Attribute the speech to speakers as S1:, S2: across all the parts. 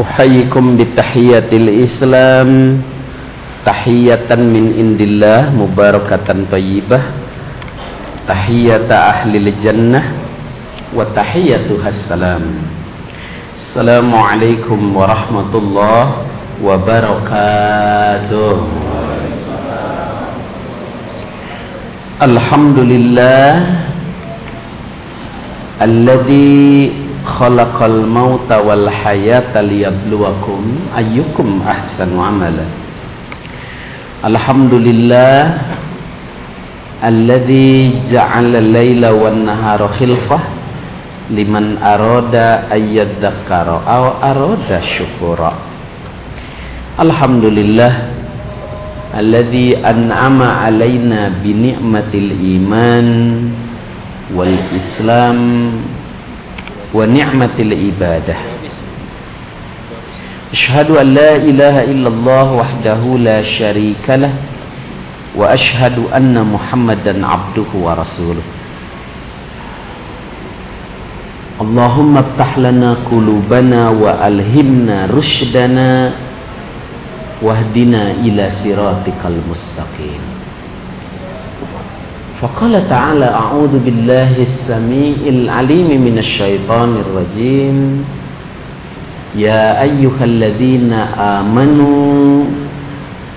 S1: أحييكم بتحية الإسلام تحية من عند الله مباركة طيبة تحية أهل الجنة وتحيتها السلام السلام عليكم ورحمة الله وبركاته الحمد لله الذي خلق الموت والحياة ليبلوكم أيكم أحسن عملا الحمد لله الذي جعل الليل والنهار خلفة لمن أراد أن يذكر أو أراد شكرا الحمد لله الذي أنعم علينا بنعمة الإيمان والإسلام ونعمة العبادة. أشهد أن لا إله إلا الله وحده لا شريك له وأشهد أن محمدا عبده ورسوله. اللهم افتح لنا قلوبنا وألهمنا رشدنا واهدنا إلى صراطك المستقيم. فقال تعالى أعوذ بالله السميع العليم من الشيطان الرجيم يا أيها الذين آمنوا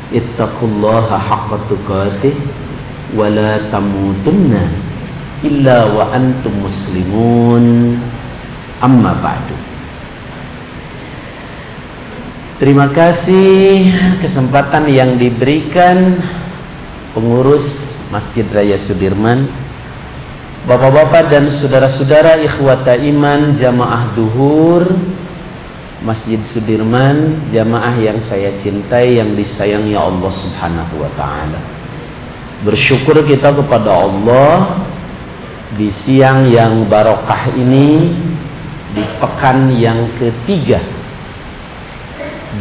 S1: اتقوا الله حق تقاته ولا تموتن إلا وأنتم مسلمون أما بعد Terima kasih kesempatan yang diberikan pengurus Masjid Raya Sudirman Bapak-bapak dan saudara-saudara ikhwata iman jamaah duhur Masjid Sudirman jamaah yang saya cintai yang disayangi Allah Subhanahu wa taala. Bersyukur kita kepada Allah di siang yang barokah ini di pekan yang ketiga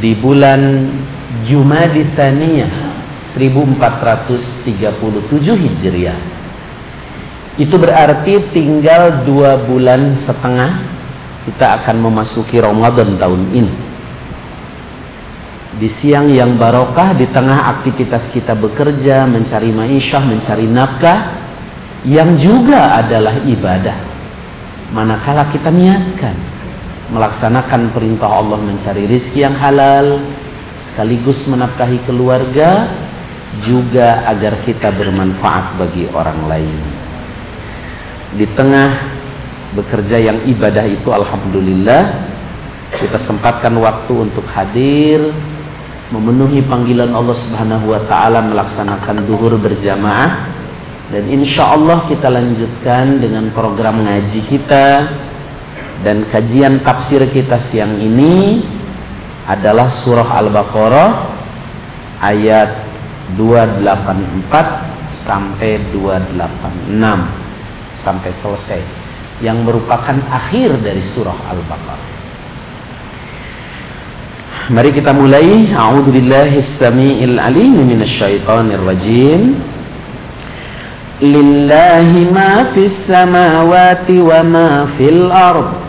S1: di bulan Jumadi Tsaniyah 1437 Hijriah. Itu berarti tinggal dua bulan setengah kita akan memasuki Ramadan tahun ini. Di siang yang barokah di tengah aktivitas kita bekerja, mencari ma'isyah, mencari nafkah yang juga adalah ibadah. Manakala kita niatkan melaksanakan perintah Allah mencari rizki yang halal sekaligus menafkahi keluarga juga agar kita bermanfaat bagi orang lain. Di tengah bekerja yang ibadah itu alhamdulillah kita sempatkan waktu untuk hadir memenuhi panggilan Allah Subhanahu wa taala melaksanakan duhur berjamaah dan insya Allah kita lanjutkan dengan program ngaji kita dan kajian tafsir kita siang ini adalah surah Al-Baqarah ayat 284 sampai 286 sampai selesai yang merupakan akhir dari surah Al-Baqarah. Mari kita mulai. A'udzubillahi samiil alim minasyaitonir rajim. Lillahi ma fis samawati wa ma fil ardh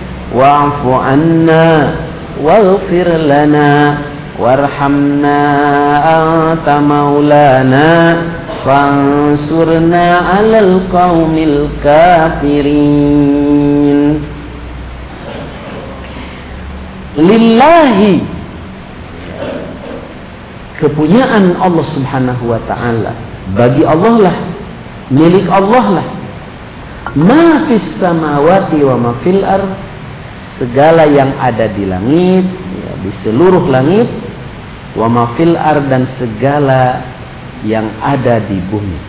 S1: واعف عنا واغفر لنا وارحمنا أنت مولانا فانصرنا على القوم الكافرين lillahi kepunyaan Allah Subhanahu wa taala bagi Allah lah milik Allah lah ma fis samawati wa ma fil ard segala yang ada di langit ya, di seluruh langit wa ma fil ard dan segala yang ada di bumi.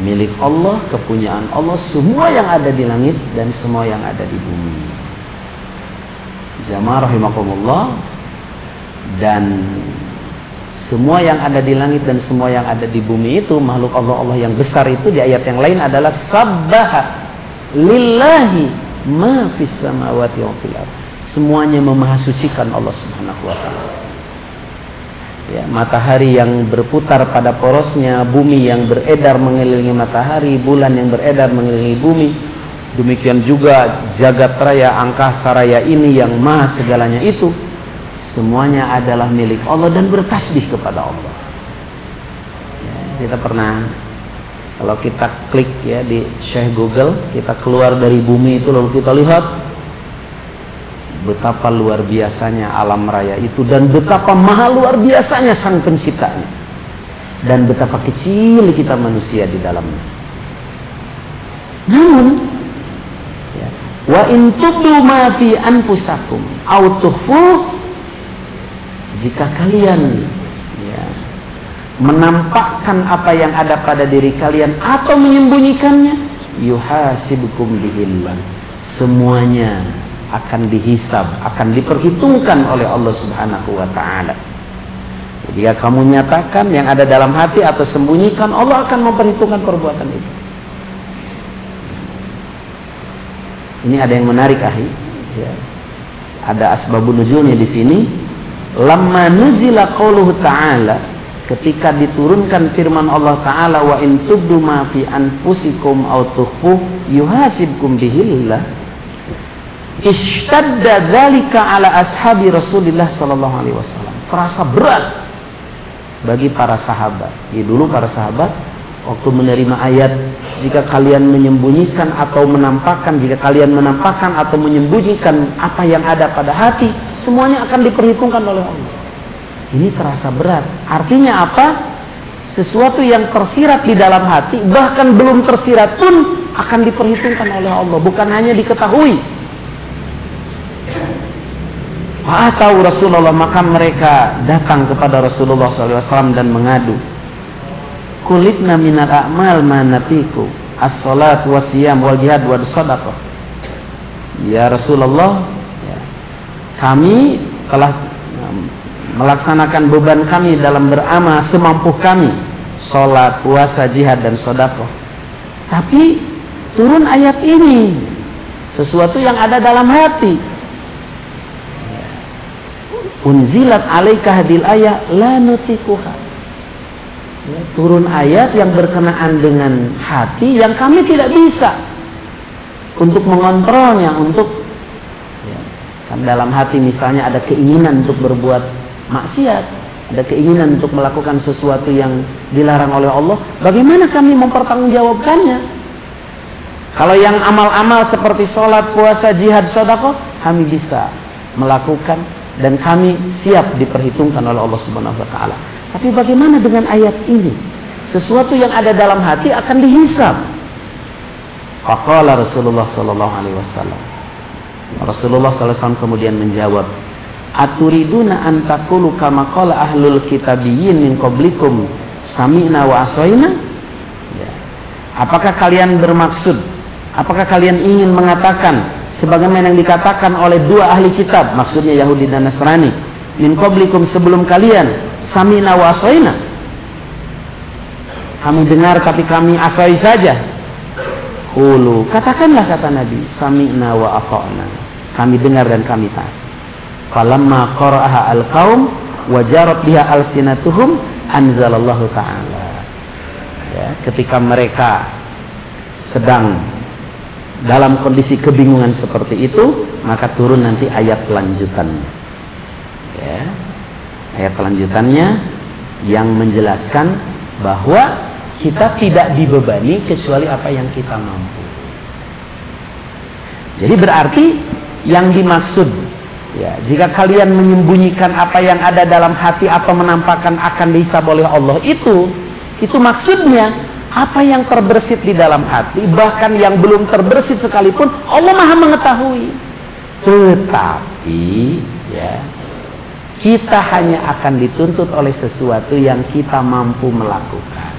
S1: Milik Allah, kepunyaan Allah, semua yang ada di langit dan semua yang ada di bumi. Jamaah rahimakumullah dan semua yang ada di langit dan semua yang ada di bumi itu makhluk Allah Allah yang besar itu di ayat yang lain adalah sabbaha lillahi ma fis samawati wa fil Semuanya memahasucikan Allah Subhanahu wa taala ya, matahari yang berputar pada porosnya, bumi yang beredar mengelilingi matahari, bulan yang beredar mengelilingi bumi. Demikian juga jagat raya angkasa raya ini yang maha segalanya itu semuanya adalah milik Allah dan bertasbih kepada Allah. Ya, kita pernah kalau kita klik ya di Syekh Google, kita keluar dari bumi itu lalu kita lihat betapa luar biasanya alam raya itu dan betapa mahal luar biasanya sang penciptanya dan betapa kecil kita manusia di dalamnya. Namun ya, wa in tubdu ma fi anfusakum aw jika kalian menampakkan apa yang ada pada diri kalian atau menyembunyikannya yuhasibukum bihillah semuanya akan dihisab, akan diperhitungkan oleh Allah Subhanahu wa taala. Jika kamu nyatakan yang ada dalam hati atau sembunyikan, Allah akan memperhitungkan perbuatan itu. Ini ada yang menarik ahi. Ya. Ada asbabun nuzulnya di sini. Lamma nuzila qauluhu ta'ala ketika diturunkan firman Allah taala wa in tubdu ma fi anfusikum aw tukhfu yuhasibkum bihillah Ishtadda dzalika ala ashabi Rasulullah sallallahu alaihi wasallam. Terasa berat bagi para sahabat. Ya, dulu para sahabat waktu menerima ayat jika kalian menyembunyikan atau menampakkan jika kalian menampakkan atau menyembunyikan apa yang ada pada hati semuanya akan diperhitungkan oleh Allah. Ini terasa berat. Artinya apa? Sesuatu yang tersirat di dalam hati bahkan belum tersirat pun akan diperhitungkan oleh Allah, bukan hanya diketahui tahu Rasulullah maka mereka datang kepada Rasulullah SAW dan mengadu. Kulitna minat a'mal manatiku as-salat wa siyam wal jihad wa sadaqah. Ya Rasulullah, ya, kami telah melaksanakan beban kami dalam beramal semampu kami. Salat, puasa, jihad dan sedekah. Tapi turun ayat ini sesuatu yang ada dalam hati unzilat alaika hadil ayat la nutikuha turun ayat yang berkenaan dengan hati yang kami tidak bisa untuk mengontrolnya untuk ya, kan dalam hati misalnya ada keinginan untuk berbuat maksiat ada keinginan untuk melakukan sesuatu yang dilarang oleh Allah bagaimana kami mempertanggungjawabkannya kalau yang amal-amal seperti sholat, puasa, jihad, sodako, kami bisa melakukan dan kami siap diperhitungkan oleh Allah Subhanahu wa taala. Tapi bagaimana dengan ayat ini? Sesuatu yang ada dalam hati akan. Faqala Rasulullah sallallahu alaihi wasallam. Rasulullah sallallahu kemudian menjawab, "Aturiduna an taqulu kama qala ahlul kitabiyyin min qablikum sami'na wa asaina?" Ya. Apakah kalian bermaksud? Apakah kalian ingin mengatakan sebagaimana yang dikatakan oleh dua ahli kitab maksudnya Yahudi dan Nasrani min qablikum sebelum kalian samina wa asaina kami dengar tapi kami asai saja Hulu, katakanlah kata Nabi, sami'na wa ata'na. Kami dengar dan kami taat. Falamma qara'aha al-qaum wa jarat biha al-sinatuhum anzalallahu ta'ala. Ya, ketika mereka sedang dalam kondisi kebingungan seperti itu, maka turun nanti ayat lanjutannya. Ya. Ayat lanjutannya yang menjelaskan bahwa kita tidak dibebani kecuali apa yang kita mampu. Jadi berarti yang dimaksud ya, jika kalian menyembunyikan apa yang ada dalam hati atau menampakkan akan dihisab oleh Allah itu, itu maksudnya apa yang terbersit di dalam hati, bahkan yang belum terbersit sekalipun Allah Maha mengetahui. Tetapi ya, kita hanya akan dituntut oleh sesuatu yang kita mampu melakukan.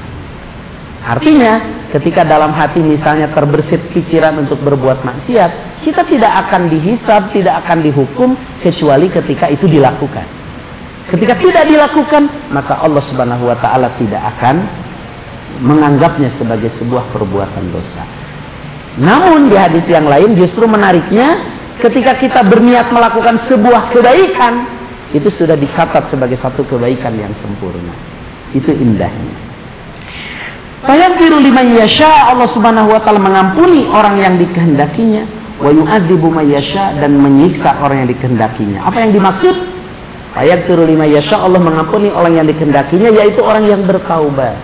S1: Artinya, ketika dalam hati misalnya terbersit pikiran untuk berbuat maksiat, kita tidak akan dihisab, tidak akan dihukum kecuali ketika itu dilakukan. Ketika tidak dilakukan, maka Allah Subhanahu wa taala tidak akan menganggapnya sebagai sebuah perbuatan dosa. Namun di hadis yang lain justru menariknya ketika kita berniat melakukan sebuah kebaikan, itu sudah dicatat sebagai satu kebaikan yang sempurna. Itu indahnya. Fayaghfiru liman yasha Allah Subhanahu wa taala mengampuni orang yang dikehendakinya wa yu'adzibu man yasha dan menyiksa orang yang dikehendakinya. Apa yang dimaksud? Fayaghfiru liman yasha Allah mengampuni orang yang dikehendakinya yaitu orang yang bertaubat.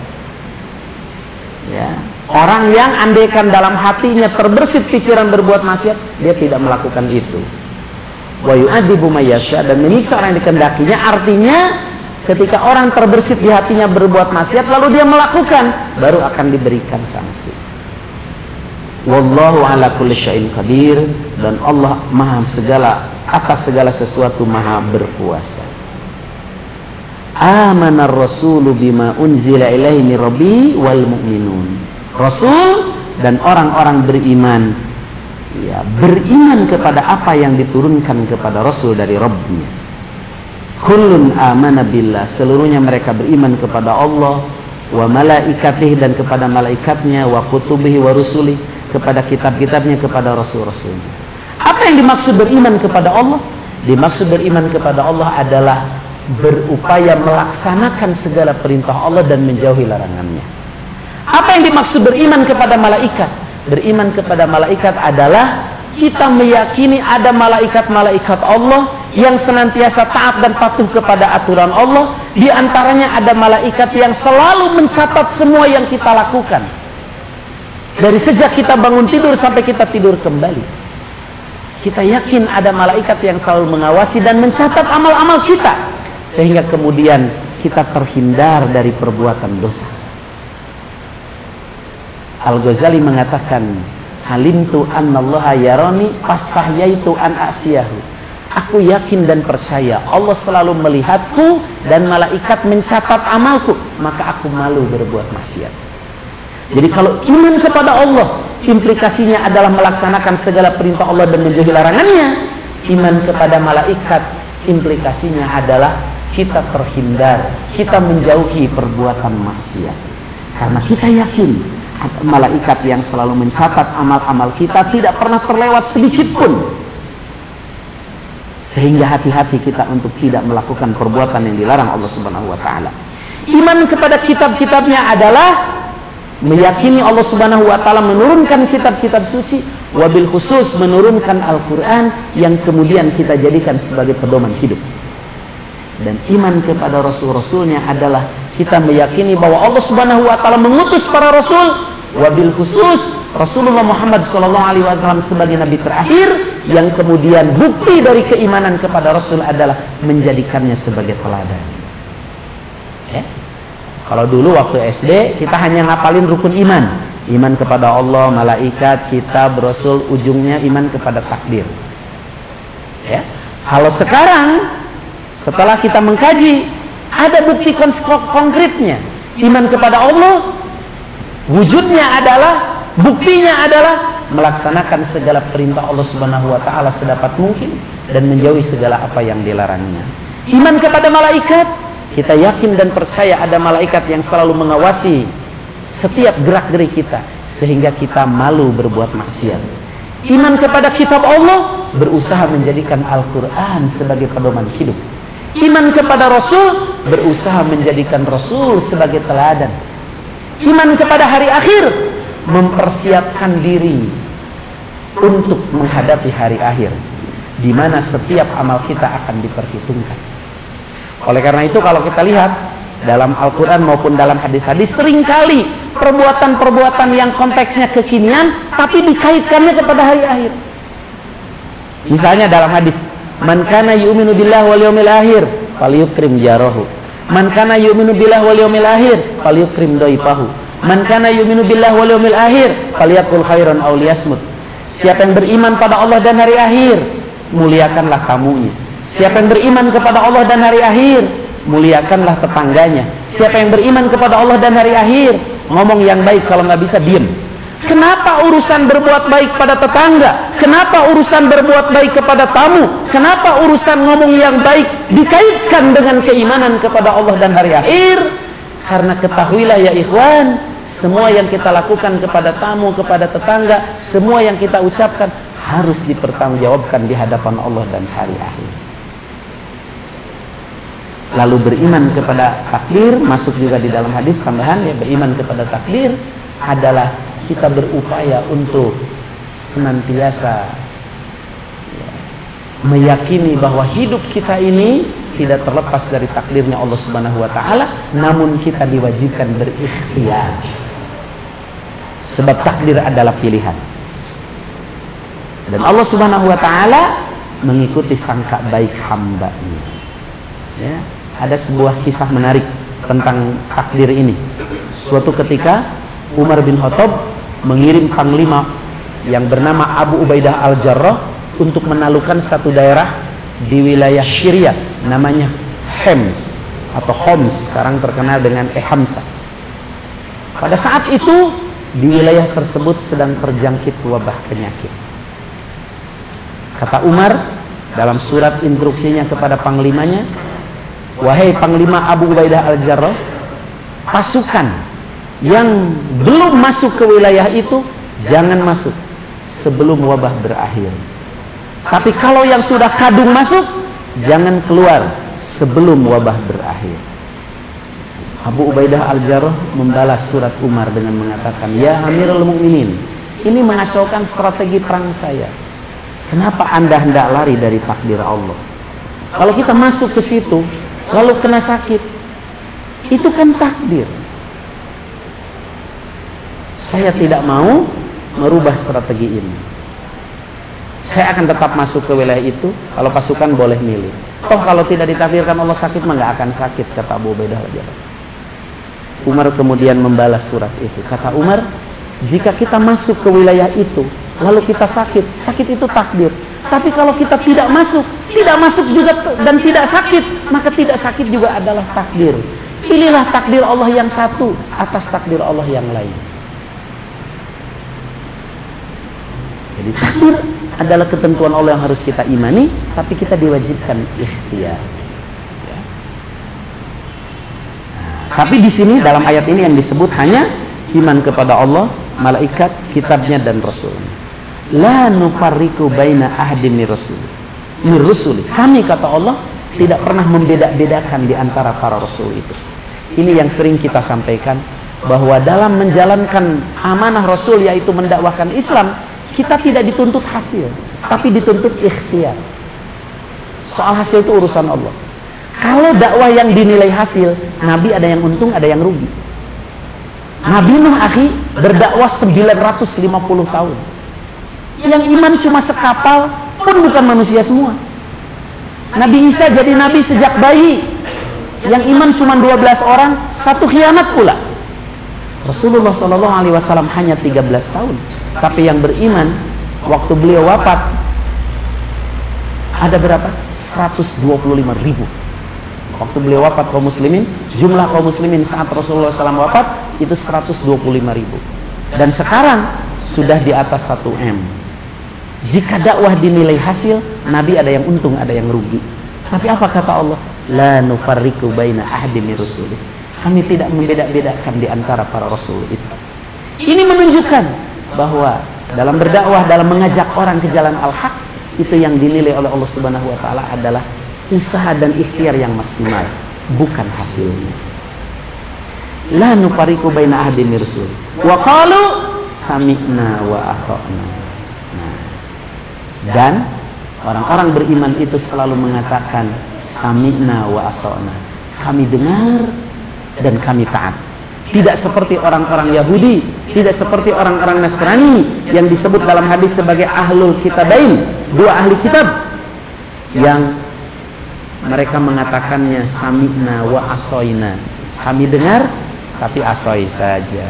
S1: Ya. Orang yang andaikan dalam hatinya terbersit pikiran berbuat maksiat, dia tidak melakukan itu. Wa yu'adzibu man yasha dan menyiksa orang yang dikehendakinya artinya Ketika orang terbersit di hatinya berbuat maksiat lalu dia melakukan, baru akan diberikan sanksi. Wallahu ala kulli syai'in qadir dan Allah Maha segala atas segala sesuatu Maha berkuasa. Amana ar-rasulu bima unzila ilaihi min rabbi wal mu'minun. Rasul dan orang-orang beriman ya, beriman kepada apa yang diturunkan kepada Rasul dari Rabbnya Kullun amana billah. Seluruhnya mereka beriman kepada Allah. Wa malaikatih dan kepada malaikatnya. Wa kutubihi wa rusulih. Kepada kitab-kitabnya, kepada rasul-rasulnya. Apa yang dimaksud beriman kepada Allah? Dimaksud beriman kepada Allah adalah berupaya melaksanakan segala perintah Allah dan menjauhi larangannya. Apa yang dimaksud beriman kepada malaikat? Beriman kepada malaikat adalah kita meyakini ada malaikat-malaikat Allah yang senantiasa taat dan patuh kepada aturan Allah. Di antaranya ada malaikat yang selalu mencatat semua yang kita lakukan. Dari sejak kita bangun tidur sampai kita tidur kembali. Kita yakin ada malaikat yang selalu mengawasi dan mencatat amal-amal kita. Sehingga kemudian kita terhindar dari perbuatan dosa. Al-Ghazali mengatakan, Halimtu annallaha yarani fasahyaitu an asyahu. Aku yakin dan percaya Allah selalu melihatku dan malaikat mencatat amalku, maka aku malu berbuat maksiat. Jadi kalau iman kepada Allah implikasinya adalah melaksanakan segala perintah Allah dan menjauhi larangannya. Iman kepada malaikat implikasinya adalah kita terhindar, kita menjauhi perbuatan maksiat. Karena kita yakin malaikat yang selalu mencatat amal-amal kita tidak pernah terlewat sedikit pun. Sehingga hati-hati kita untuk tidak melakukan perbuatan yang dilarang Allah Subhanahu wa taala. Iman kepada kitab-kitabnya adalah meyakini Allah Subhanahu wa taala menurunkan kitab-kitab suci, wabil khusus menurunkan Al-Qur'an yang kemudian kita jadikan sebagai pedoman hidup. Dan iman kepada rasul-rasulnya adalah kita meyakini bahwa Allah Subhanahu wa taala mengutus para rasul wabil khusus Rasulullah Muhammad sallallahu alaihi wasallam sebagai nabi terakhir yang kemudian bukti dari keimanan kepada Rasul adalah menjadikannya sebagai teladan. Ya. Kalau dulu waktu SD kita hanya ngapalin rukun iman, iman kepada Allah, malaikat, kitab, rasul, ujungnya iman kepada takdir. Ya. Kalau sekarang setelah kita mengkaji ada bukti konkretnya iman kepada Allah Wujudnya adalah, buktinya adalah melaksanakan segala perintah Allah Subhanahu wa taala sedapat mungkin dan menjauhi segala apa yang dilarangnya. Iman kepada malaikat, kita yakin dan percaya ada malaikat yang selalu mengawasi setiap gerak-gerik kita sehingga kita malu berbuat maksiat. Iman kepada kitab Allah berusaha menjadikan Al-Quran sebagai pedoman hidup. Iman kepada Rasul berusaha menjadikan Rasul sebagai teladan. Iman kepada hari akhir mempersiapkan diri untuk menghadapi hari akhir di mana setiap amal kita akan diperhitungkan. Oleh karena itu kalau kita lihat dalam Al-Quran maupun dalam hadis-hadis sering kali perbuatan-perbuatan yang konteksnya kekinian tapi dikaitkannya kepada hari akhir. Misalnya dalam hadis, "Man kana yu'minu billah wal yawmil akhir, falyukrim jarahu." Man kana yu'minu billah wal yawmil akhir, falyukrim dhaifahu. Man kana yu'minu billah wal yawmil akhir, falyakul khairan aw liyasmut. Siapa yang beriman pada Allah dan hari akhir, muliakanlah tamunya. Siapa yang beriman kepada Allah dan hari akhir, muliakanlah tetangganya. Siapa yang beriman kepada Allah dan hari akhir, ngomong yang baik kalau nggak bisa diem. Kenapa urusan berbuat baik pada tetangga? Kenapa urusan berbuat baik kepada tamu? Kenapa urusan ngomong yang baik dikaitkan dengan keimanan kepada Allah dan hari akhir? Karena ketahuilah ya ikhwan, semua yang kita lakukan kepada tamu, kepada tetangga, semua yang kita ucapkan harus dipertanggungjawabkan di hadapan Allah dan hari akhir. Lalu beriman kepada takdir masuk juga di dalam hadis tambahan ya beriman kepada takdir adalah kita berupaya untuk senantiasa ya, meyakini bahwa hidup kita ini tidak terlepas dari takdirnya Allah Subhanahu wa taala namun kita diwajibkan berikhtiar. Sebab takdir adalah pilihan. Dan Allah Subhanahu wa taala mengikuti sangka baik hambanya ya ada sebuah kisah menarik tentang takdir ini. Suatu ketika Umar bin Khattab mengirim panglima yang bernama Abu Ubaidah Al-Jarrah untuk menaklukkan satu daerah di wilayah Syria namanya Hems atau Homs sekarang terkenal dengan Ehamsa. Pada saat itu di wilayah tersebut sedang terjangkit wabah penyakit. Kata Umar dalam surat instruksinya kepada panglimanya, Wahai Panglima Abu Ubaidah Al-Jarrah, pasukan yang belum masuk ke wilayah itu jangan masuk sebelum wabah berakhir. Tapi kalau yang sudah kadung masuk, jangan keluar sebelum wabah berakhir. Abu Ubaidah Al-Jarrah membalas surat Umar dengan mengatakan, "Ya Amirul Mukminin, ini mengacaukan strategi perang saya. Kenapa Anda hendak lari dari takdir Allah? Kalau kita masuk ke situ, lalu kena sakit. Itu kan takdir. Saya tidak mau merubah strategi ini. Saya akan tetap masuk ke wilayah itu. Kalau pasukan boleh milih. Toh kalau tidak ditakdirkan Allah sakit, mah nggak akan sakit kata Abu Ubaidah Umar kemudian membalas surat itu. Kata Umar, jika kita masuk ke wilayah itu, lalu kita sakit, sakit itu takdir. Tapi kalau kita tidak masuk, tidak masuk juga dan tidak sakit, maka tidak sakit juga adalah takdir. Pilihlah takdir Allah yang satu atas takdir Allah yang lain. Jadi takdir adalah ketentuan Allah yang harus kita imani, tapi kita diwajibkan ikhtiar. Ya. tapi di sini dalam ayat ini yang disebut hanya iman kepada Allah, malaikat, kitabnya dan rasulnya la nufarriku baina min rasul. Min rusuli. Kami kata Allah tidak pernah membeda-bedakan di antara para rasul itu. Ini yang sering kita sampaikan bahwa dalam menjalankan amanah rasul yaitu mendakwahkan Islam kita tidak dituntut hasil tapi dituntut ikhtiar. Soal hasil itu urusan Allah. Kalau dakwah yang dinilai hasil nabi ada yang untung ada yang rugi. Nabi Nuh akhi berdakwah 950 tahun yang iman cuma sekapal pun bukan manusia semua. Nabi Isa jadi nabi sejak bayi. Yang iman cuma 12 orang, satu khianat pula. Rasulullah Shallallahu Alaihi Wasallam hanya 13 tahun, tapi yang beriman waktu beliau wafat ada berapa? 125 ribu. Waktu beliau wafat kaum muslimin, jumlah kaum muslimin saat Rasulullah SAW wafat itu 125 ribu. Dan sekarang sudah di atas 1 M. Jika dakwah dinilai hasil, Nabi ada yang untung, ada yang rugi. Tapi apa kata Allah? La nufarriku baina ahdi min Kami tidak membeda-bedakan di antara para rasul itu. Ini menunjukkan bahwa dalam berdakwah, dalam mengajak orang ke jalan al-haq, itu yang dinilai oleh Allah Subhanahu wa taala adalah usaha dan ikhtiar yang maksimal, bukan hasilnya. La nufariqu baina ahadin mirsul. Wa qalu sami'na wa ata'na. Dan orang-orang beriman itu selalu mengatakan sami'na wa ata'na. Kami dengar dan kami taat. Tidak seperti orang-orang Yahudi, tidak seperti orang-orang Nasrani yang disebut dalam hadis sebagai ahlul kitabain, dua ahli kitab yang mereka mengatakannya sami'na wa asoina. Kami dengar tapi asoi saja.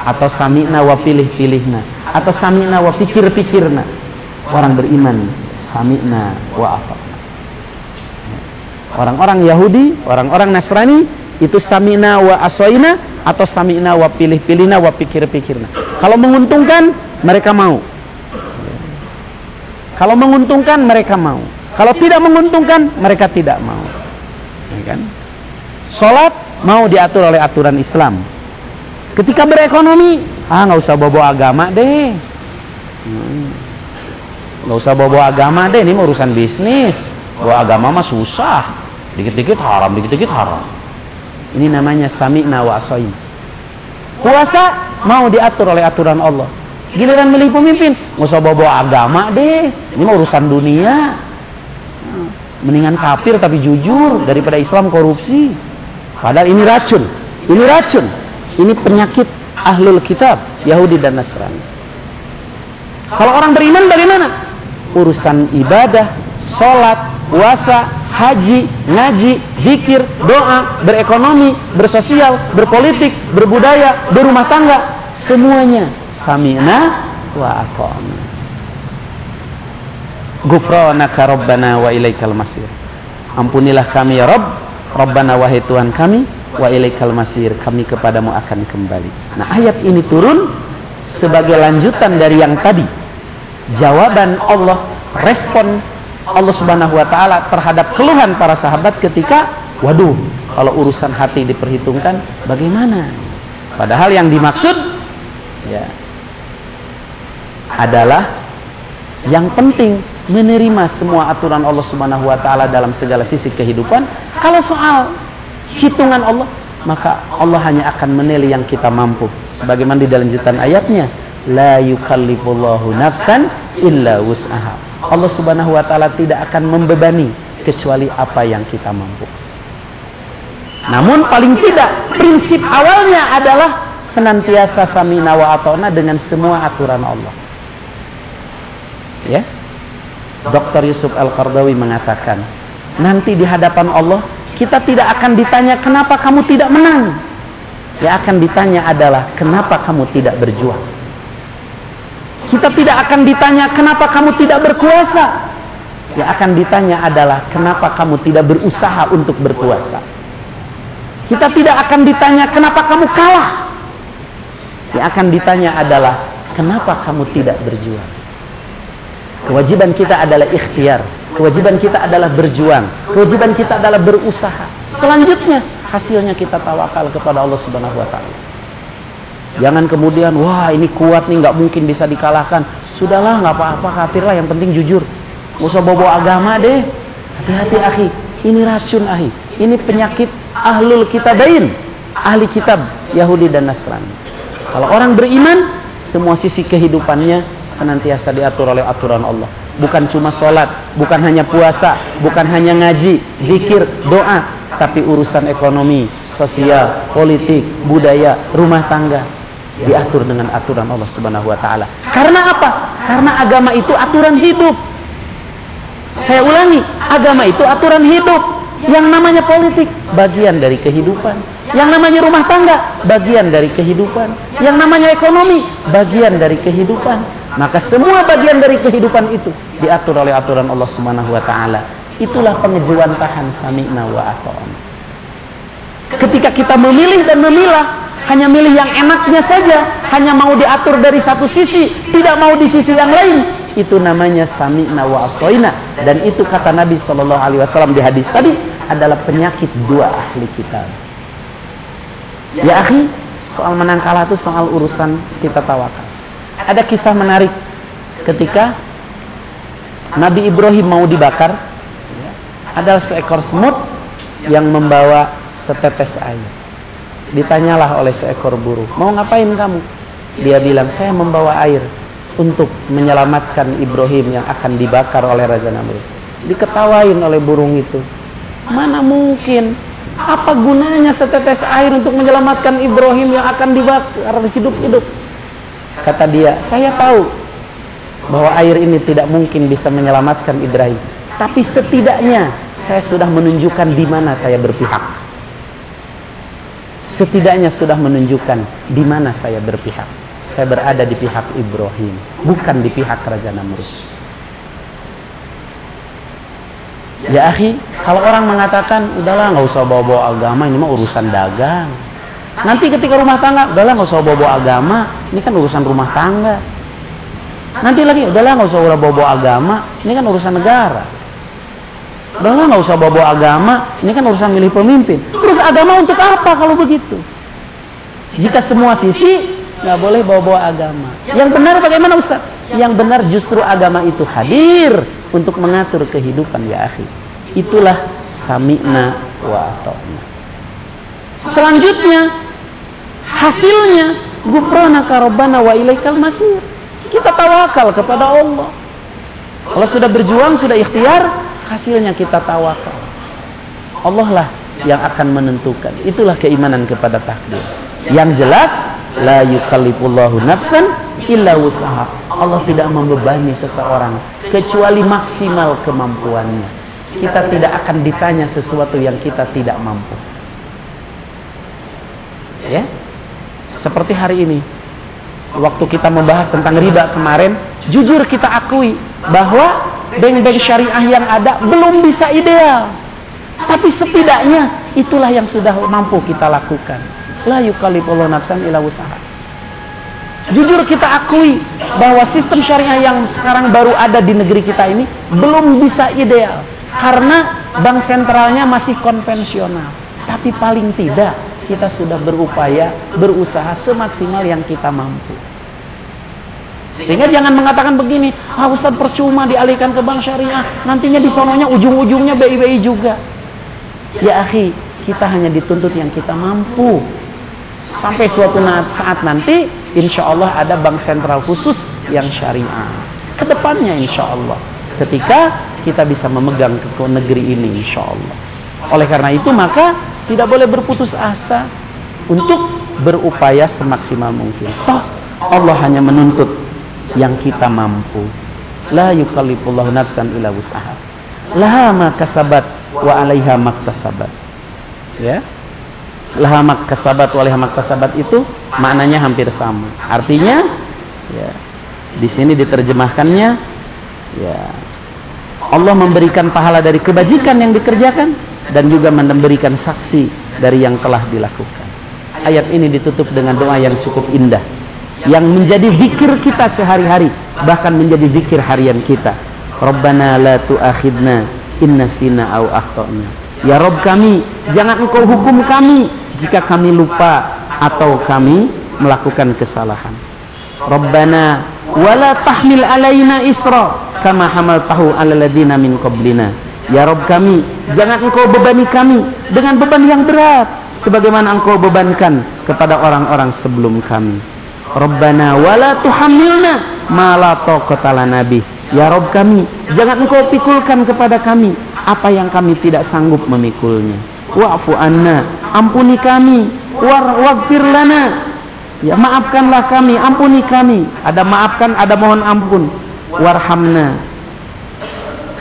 S1: Atau sami'na wa pilih-pilihna. Atau sami'na wa pikir-pikirna. Orang beriman sami'na wa asoina. Orang-orang Yahudi, orang-orang Nasrani itu sami'na wa asoina atau sami'na wa pilih-pilihna wa pikir-pikirna. Kalau menguntungkan mereka mau. Kalau menguntungkan mereka mau. Kalau tidak menguntungkan mereka tidak mau. Ya kan? Salat mau diatur oleh aturan Islam. Ketika berekonomi, ah nggak usah bawa agama deh. Hmm. Nggak usah bawa agama deh, ini urusan bisnis. Bawa agama mah susah. Dikit-dikit haram, dikit-dikit haram. Ini namanya sami'na wa. Puasa mau diatur oleh aturan Allah. Giliran milih pemimpin, nggak usah bawa agama deh. Ini mau urusan dunia. Mendingan kafir tapi jujur daripada Islam korupsi. Padahal ini racun. Ini racun. Ini penyakit ahlul kitab, Yahudi dan Nasrani. Kalau orang beriman bagaimana? Urusan ibadah, sholat, puasa, haji, ngaji, zikir, doa, berekonomi, bersosial, berpolitik, berbudaya, berumah tangga, semuanya sami'na wa ata'na. Gufranaka Rabbana wa ilaikal masir. Ampunilah kami ya Rabb, Rabbana wahai Tuhan kami, wa ilaikal masir, kami kepadamu akan kembali. Nah, ayat ini turun sebagai lanjutan dari yang tadi. Jawaban Allah, respon Allah Subhanahu wa taala terhadap keluhan para sahabat ketika waduh kalau urusan hati diperhitungkan bagaimana? Padahal yang dimaksud ya adalah yang penting menerima semua aturan Allah Subhanahu wa taala dalam segala sisi kehidupan. Kalau soal hitungan Allah maka Allah hanya akan menilai yang kita mampu. Sebagaimana di dalam lanjutan ayatnya la yukallifullahu nafsan illa wus'aha Allah Subhanahu wa taala tidak akan membebani kecuali apa yang kita mampu. Namun paling tidak prinsip awalnya adalah senantiasa samina wa atona dengan semua aturan Allah. Ya. Dr. Yusuf Al-Qardawi mengatakan, nanti di hadapan Allah kita tidak akan ditanya kenapa kamu tidak menang. Yang akan ditanya adalah kenapa kamu tidak berjuang. Kita tidak akan ditanya kenapa kamu tidak berkuasa. Yang akan ditanya adalah kenapa kamu tidak berusaha untuk berkuasa. Kita tidak akan ditanya kenapa kamu kalah. Yang akan ditanya adalah kenapa kamu tidak berjuang. Kewajiban kita adalah ikhtiar. Kewajiban kita adalah berjuang. Kewajiban kita adalah berusaha. Selanjutnya hasilnya kita tawakal kepada Allah Subhanahu wa taala. Jangan kemudian, wah ini kuat nih, nggak mungkin bisa dikalahkan. Sudahlah, nggak apa-apa, kafirlah. Yang penting jujur. Gak usah bawa agama deh. Hati-hati, akhi. Ini racun, akhi. Ini penyakit ahlul kitabain. Ahli kitab Yahudi dan Nasrani. Kalau orang beriman, semua sisi kehidupannya senantiasa diatur oleh aturan Allah. Bukan cuma sholat, bukan hanya puasa, bukan hanya ngaji, zikir, doa, tapi urusan ekonomi, sosial, politik, budaya, rumah tangga, diatur dengan aturan Allah Subhanahu wa taala. Karena apa? Karena agama itu aturan hidup. Saya ulangi, agama itu aturan hidup. Yang namanya politik bagian dari kehidupan. Yang namanya rumah tangga bagian dari kehidupan. Yang namanya ekonomi bagian dari kehidupan. Maka semua bagian dari kehidupan itu diatur oleh aturan Allah Subhanahu wa taala. Itulah pengejuan tahan sami'na wa ata'na. Ketika kita memilih dan memilah hanya milih yang enaknya saja, hanya mau diatur dari satu sisi, tidak mau di sisi yang lain. Itu namanya sami'na wa asoina. Dan itu kata Nabi Shallallahu Alaihi Wasallam di hadis tadi adalah penyakit dua ahli kita. Ya akhi, Soal menang kalah itu soal urusan kita tawakal. Ada kisah menarik ketika Nabi Ibrahim mau dibakar, ada seekor semut yang membawa setetes air. Ditanyalah oleh seekor burung, mau ngapain kamu? Dia bilang, saya membawa air untuk menyelamatkan Ibrahim yang akan dibakar oleh Raja Namrud. Diketawain oleh burung itu. Mana mungkin? Apa gunanya setetes air untuk menyelamatkan Ibrahim yang akan dibakar hidup-hidup? Kata dia, saya tahu bahwa air ini tidak mungkin bisa menyelamatkan Ibrahim. Tapi setidaknya saya sudah menunjukkan di mana saya berpihak setidaknya sudah menunjukkan di mana saya berpihak. Saya berada di pihak Ibrahim, bukan di pihak Raja Namrus. Ya akhi, kalau orang mengatakan, udahlah nggak usah bawa-bawa agama, ini mah urusan dagang. Nanti ketika rumah tangga, udahlah nggak usah bawa-bawa agama, ini kan urusan rumah tangga. Nanti lagi, udahlah nggak usah bawa-bawa agama, ini kan urusan negara. Udahlah nggak usah bawa-bawa agama, ini kan urusan milih pemimpin. Terus agama untuk apa kalau begitu? Jika semua sisi nggak boleh bawa-bawa agama. Yang benar bagaimana Ustaz? Yang benar justru agama itu hadir untuk mengatur kehidupan ya akhi. Itulah sami'na wa ata'na. Selanjutnya hasilnya gufranaka rabbana wa ilaikal masir. Kita tawakal kepada Allah. Kalau sudah berjuang, sudah ikhtiar, hasilnya kita tawakal. Allah lah yang akan menentukan. Itulah keimanan kepada takdir. Yang jelas, la yukallifullahu nafsan illa usaha. Allah tidak membebani seseorang kecuali maksimal kemampuannya. Kita tidak akan ditanya sesuatu yang kita tidak mampu. Ya. Seperti hari ini. Waktu kita membahas tentang riba kemarin, jujur kita akui bahwa bank-bank syariah yang ada belum bisa ideal. Tapi setidaknya itulah yang sudah mampu kita lakukan. La yukalifullah nafsan ila usaha. Jujur kita akui bahwa sistem syariah yang sekarang baru ada di negeri kita ini belum bisa ideal. Karena bank sentralnya masih konvensional. Tapi paling tidak kita sudah berupaya, berusaha semaksimal yang kita mampu. Sehingga jangan mengatakan begini, ah Ustaz percuma dialihkan ke bank syariah, nantinya di sononya ujung-ujungnya BI-BI juga. Ya akhi, kita hanya dituntut yang kita mampu. Sampai suatu saat nanti, insya Allah ada bank sentral khusus yang syariah. Ke depannya insya Allah. Ketika kita bisa memegang ke negeri ini insya Allah. Oleh karena itu maka tidak boleh berputus asa untuk berupaya semaksimal mungkin. Toh Allah hanya menuntut yang kita mampu. La yukallifullahu nafsan illa wus'aha. Laha ma kasabat wa 'alaiha maktasabat. Ya. Laha ma kasabat wa 'alaiha maktasabat itu maknanya hampir sama. Artinya ya di sini diterjemahkannya ya Allah memberikan pahala dari kebajikan yang dikerjakan dan juga memberikan saksi dari yang telah dilakukan. Ayat ini ditutup dengan doa yang cukup indah yang menjadi zikir kita sehari-hari bahkan menjadi zikir harian kita. Rabbana la tu'akhidna inna sina au akhtana. Ya Rob kami jangan engkau hukum kami jika kami lupa atau kami melakukan kesalahan. Rabbana wala tahmil alaina isra kama hamaltahu ala ladina min qablina ya Rob kami jangan engkau bebani kami dengan beban yang berat sebagaimana engkau bebankan kepada orang-orang sebelum kami Rabbana wala tuhammilna ma la taqata lana Ya Rabb kami, jangan engkau pikulkan kepada kami apa yang kami tidak sanggup memikulnya. Wa'fu anna, ampuni kami. Waghfir lana. Ya maafkanlah kami, ampuni kami. Ada maafkan, ada mohon ampun. Warhamna.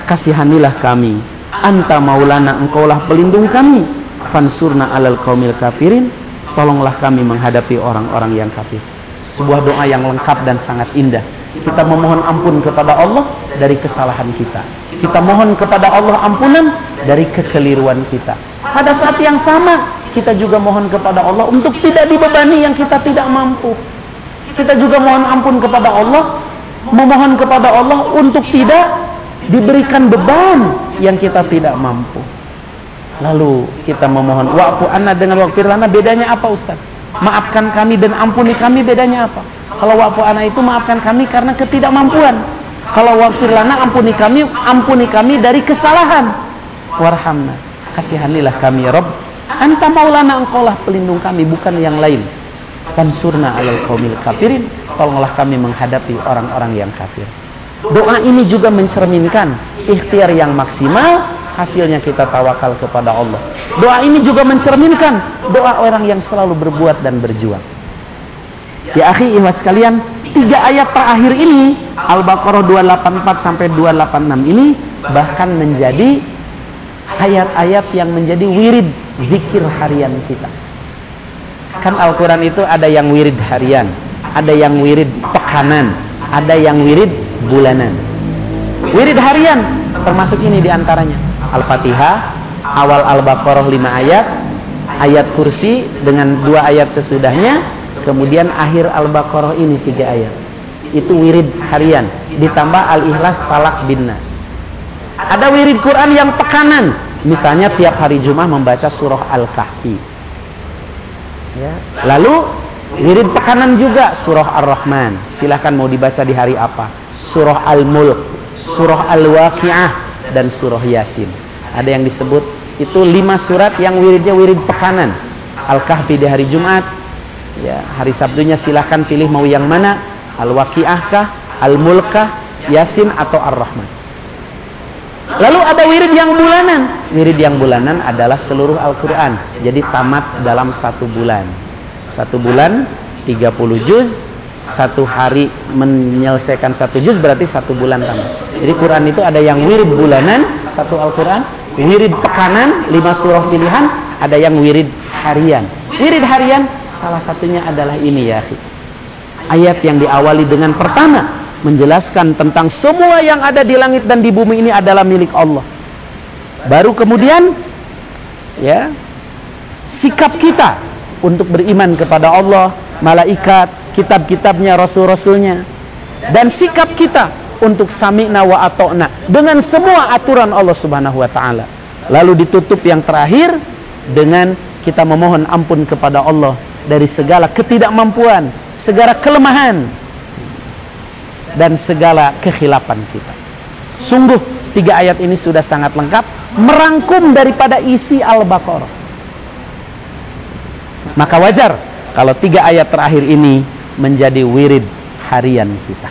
S1: Kasihanilah kami. Anta maulana, engkaulah pelindung kami. Fansurna alal qaumil kafirin. Tolonglah kami menghadapi orang-orang yang kafir sebuah doa yang lengkap dan sangat indah. Kita memohon ampun kepada Allah dari kesalahan kita. Kita mohon kepada Allah ampunan dari kekeliruan kita. Pada saat yang sama, kita juga mohon kepada Allah untuk tidak dibebani yang kita tidak mampu. Kita juga mohon ampun kepada Allah, memohon kepada Allah untuk tidak diberikan beban yang kita tidak mampu. Lalu kita memohon waktu anak dengan waktu lana bedanya apa Ustaz? maafkan kami dan ampuni kami bedanya apa? Kalau wa'fu anak itu maafkan kami karena ketidakmampuan. Kalau wa'fir lana ampuni kami, ampuni kami dari kesalahan. Warhamna. Kasihanilah kami ya Rabb. Anta maulana engkaulah pelindung kami bukan yang lain. Fansurna alal qaumil kafirin. Tolonglah kami menghadapi orang-orang yang kafir. Doa ini juga mencerminkan ikhtiar yang maksimal, hasilnya kita tawakal kepada Allah. Doa ini juga mencerminkan doa orang yang selalu berbuat dan berjuang. Ya akhi ikhwas sekalian, tiga ayat terakhir ini Al-Baqarah 284 sampai 286 ini bahkan menjadi ayat-ayat yang menjadi wirid zikir harian kita. Kan Al-Quran itu ada yang wirid harian, ada yang wirid pekanan, ada yang wirid bulanan. Wirid harian termasuk ini di antaranya. Al-Fatihah, awal Al-Baqarah 5 ayat, ayat kursi dengan dua ayat sesudahnya, kemudian akhir Al-Baqarah ini tiga ayat. Itu wirid harian, ditambah Al-Ikhlas, Falak, Bin Ada wirid Quran yang pekanan, misalnya tiap hari Jumat membaca surah Al-Kahfi. Ya. Lalu wirid pekanan juga surah Ar-Rahman. Silahkan mau dibaca di hari apa? Surah Al-Mulk, surah Al-Waqi'ah, dan surah Yasin. Ada yang disebut itu lima surat yang wiridnya wirid pekanan. Al-Kahfi di hari Jumat. Ya, hari Sabtunya silahkan pilih mau yang mana. Al-Waqi'ah kah, Al-Mulk kah, Yasin atau Ar-Rahman. Lalu ada wirid yang bulanan. Wirid yang bulanan adalah seluruh Al-Quran. Jadi tamat dalam satu bulan. Satu bulan 30 juz. Satu hari menyelesaikan satu juz berarti satu bulan tamat. Jadi Quran itu ada yang wirid bulanan, satu Al-Quran. Wirid pekanan, lima surah pilihan. Ada yang wirid harian. Wirid harian salah satunya adalah ini ya. Ayat yang diawali dengan pertama menjelaskan tentang semua yang ada di langit dan di bumi ini adalah milik Allah. Baru kemudian ya sikap kita untuk beriman kepada Allah, malaikat, kitab-kitabnya, rasul-rasulnya dan sikap kita untuk sami'na wa ata'na dengan semua aturan Allah Subhanahu wa taala. Lalu ditutup yang terakhir dengan kita memohon ampun kepada Allah dari segala ketidakmampuan, segala kelemahan, dan segala kekhilafan kita. Sungguh tiga ayat ini sudah sangat lengkap merangkum daripada isi Al-Baqarah. Maka wajar kalau tiga ayat terakhir ini menjadi wirid harian kita.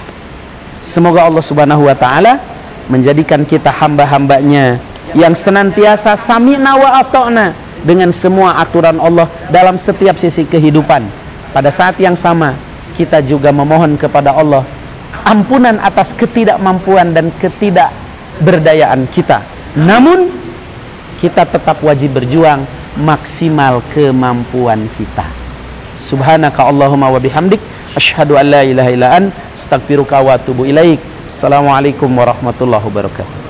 S1: Semoga Allah Subhanahu wa taala menjadikan kita hamba-hambanya yang senantiasa sami'na wa ata'na dengan semua aturan Allah dalam setiap sisi kehidupan. Pada saat yang sama kita juga memohon kepada Allah ampunan atas ketidakmampuan dan ketidakberdayaan kita. Namun kita tetap wajib berjuang maksimal kemampuan kita. Subhanaka Allahumma wa bihamdik asyhadu an la ilaha illa an astaghfiruka wa atubu ilaik. Assalamualaikum warahmatullahi wabarakatuh.